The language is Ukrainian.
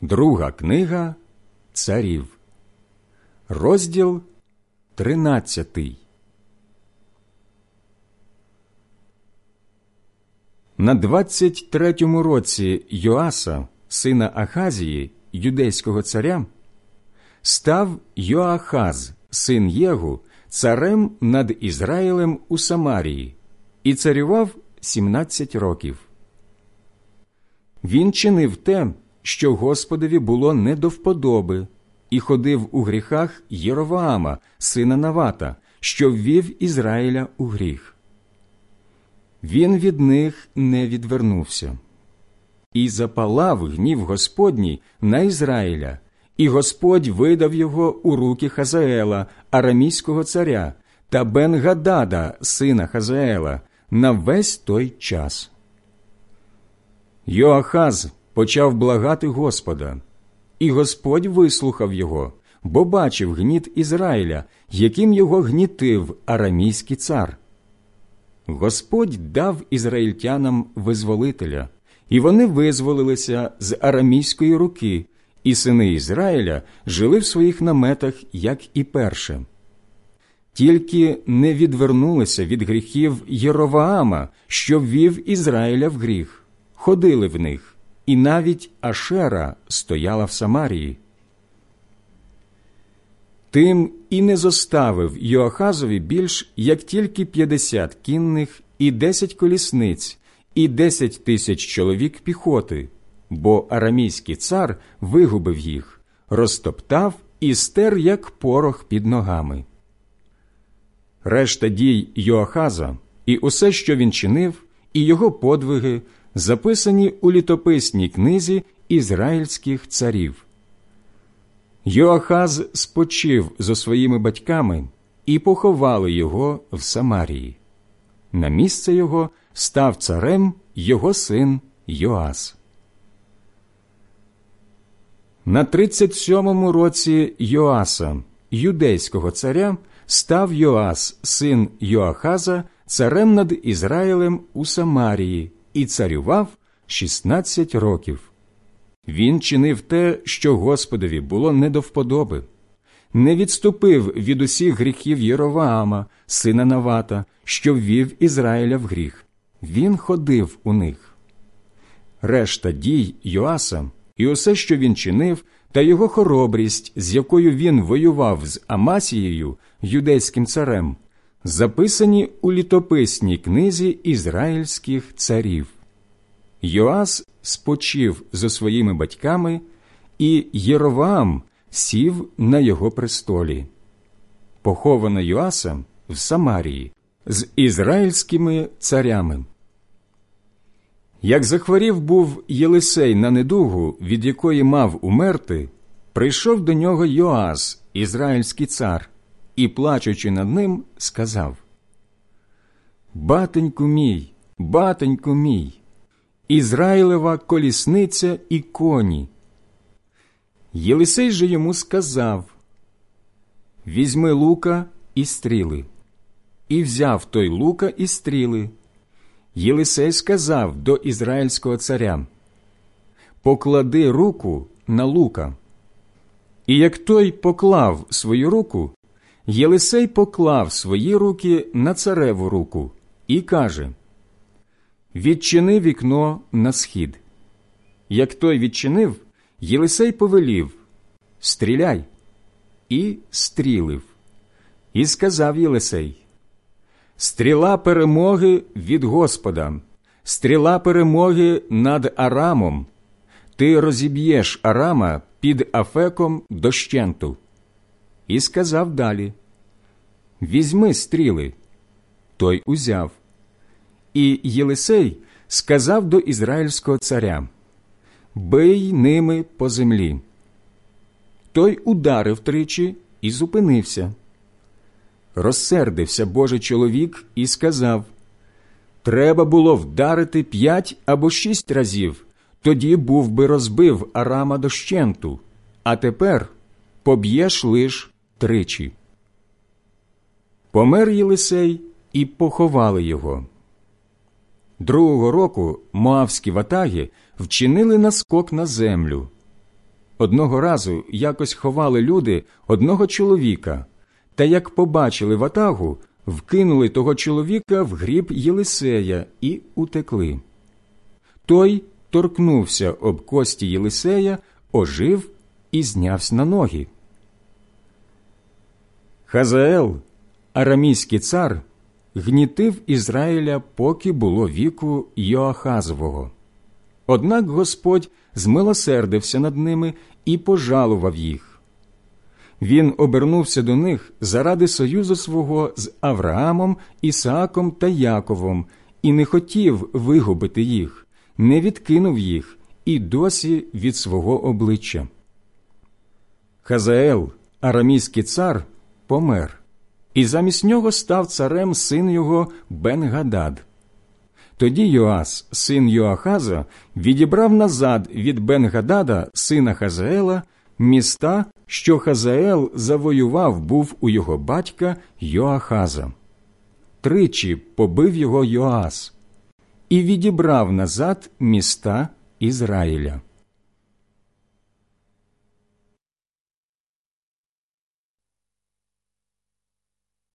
Друга книга Царів, розділ тринадцятий. На двадцять третьому році Йоаса, сина Ахазії, юдейського царя, став Йоахаз, син Єгу, царем над Ізраїлем у Самарії, і царював сімнадцять років. Він чинив те, що Господові було не до вподоби, і ходив у гріхах Єроваама, сина Навата, що ввів Ізраїля у гріх. Він від них не відвернувся. І запалав гнів Господній на Ізраїля, і Господь видав його у руки Хазаела, арамійського царя, та Бен-Гадада, сина Хазаела, на весь той час. Йоахаз почав благати Господа, і Господь вислухав його, бо бачив гніт Ізраїля, яким його гнітив арамійський цар. Господь дав ізраїльтянам визволителя, і вони визволилися з арамійської руки, і сини Ізраїля жили в своїх наметах, як і перше. Тільки не відвернулися від гріхів Єроваама, що ввів Ізраїля в гріх, ходили в них і навіть Ашера стояла в Самарії. Тим і не зоставив Йоахазові більш як тільки п'ятдесят кінних і десять колісниць, і десять тисяч чоловік піхоти, бо арамійський цар вигубив їх, розтоптав і стер, як порох під ногами. Решта дій Йоахаза і усе, що він чинив, і його подвиги записані у літописній книзі ізраїльських царів. Йоахаз спочив зо своїми батьками і поховали його в Самарії. На місце його став царем його син Йоас. На 37-му році Йоаса, юдейського царя, став Йоас, син Йоахаза, царем над Ізраїлем у Самарії, і царював 16 років. Він чинив те, що Господові було не до вподоби, не відступив від усіх гріхів Єроваама, сина Навата, що ввів Ізраїля в гріх. Він ходив у них. Решта дій Йоаса і усе, що він чинив, та його хоробрість, з якою він воював з Амасією, юдейським царем, записані у літописній книзі ізраїльських царів. Йоас спочив зо своїми батьками, і Єроваам сів на його престолі. Поховано Йоаса в Самарії з ізраїльськими царями. Як захворів був Єлисей на недугу, від якої мав умерти, прийшов до нього Йоас, ізраїльський цар, і, плачучи над ним, сказав Батеньку мій, батеньку мій, Ізраїлева колісниця і коні. Єлисей же йому сказав Візьми лука і стріли. І взяв той лука і стріли. Єлисей сказав до ізраїльського царя Поклади руку на лука. І як той поклав свою руку, Єлисей поклав свої руки на цареву руку і каже Відчини вікно на схід. Як той відчинив, Єлисей повелів Стріляй, і стрілив. І сказав Єлисей Стріла перемоги від Господа, стріла перемоги над Арамом. Ти розіб'єш Арама під Афеком дощенту. І сказав далі Візьми стріли. Той узяв. І Єлисей сказав до ізраїльського царя Бий ними по землі. Той ударив тричі і зупинився. Розсердився Божий чоловік і сказав Треба було вдарити п'ять або шість разів, тоді був би розбив Арама дощенту, а тепер поб'єш лиш тричі. Помер Єлисей і поховали його. Другого року моавські ватаги вчинили наскок на землю. Одного разу якось ховали люди одного чоловіка, та як побачили ватагу, вкинули того чоловіка в гріб Єлисея і утекли. Той торкнувся об кості Єлисея, ожив і знявся на ноги. Хазаел, арамійський цар, гнітив Ізраїля, поки було віку Йоахазового. Однак Господь змилосердився над ними і пожалував їх. Він обернувся до них заради союзу свого з Авраамом, Ісааком та Яковом і не хотів вигубити їх, не відкинув їх і досі від свого обличчя. Хазаел, арамійський цар, помер, і замість нього став царем син його Бен-Гадад. Тоді Йоас, син Йоахаза, відібрав назад від Бен-Гадада, сина Хазаела, міста, що Хазаел завоював був у його батька Йоахаза. Тричі побив його Йоас і відібрав назад міста Ізраїля.